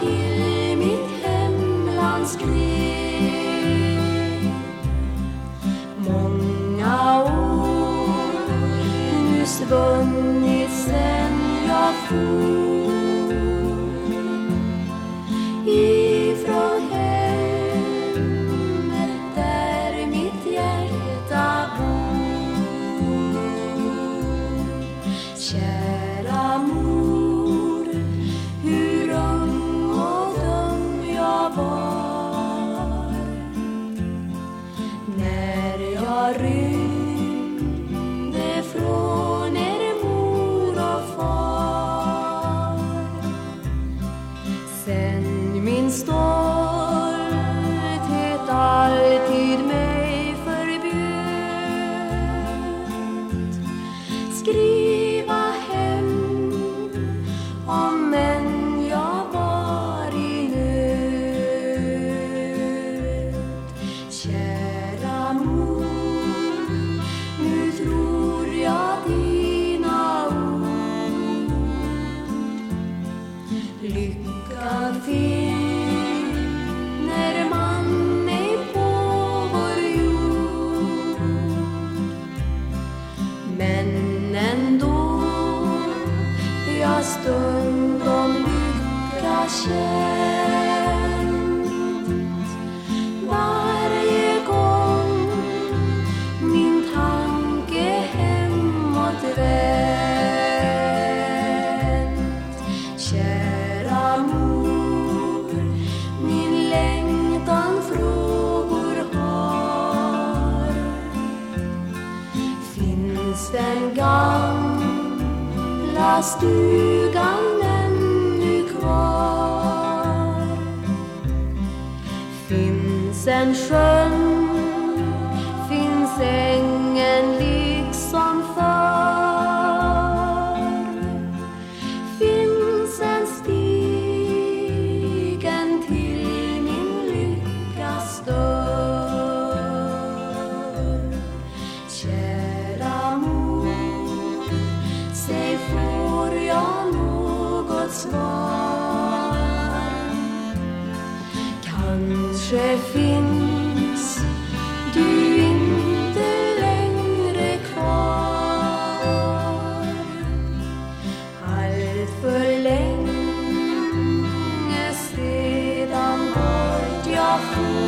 till mitt hemland skrev Många år nu svunnit sen jag for. Maria. stund om lycka känner stugan du kvar Finns en schön, finns svar. Kanske finns du inte längre kvar. Allt länge sedan vart jag for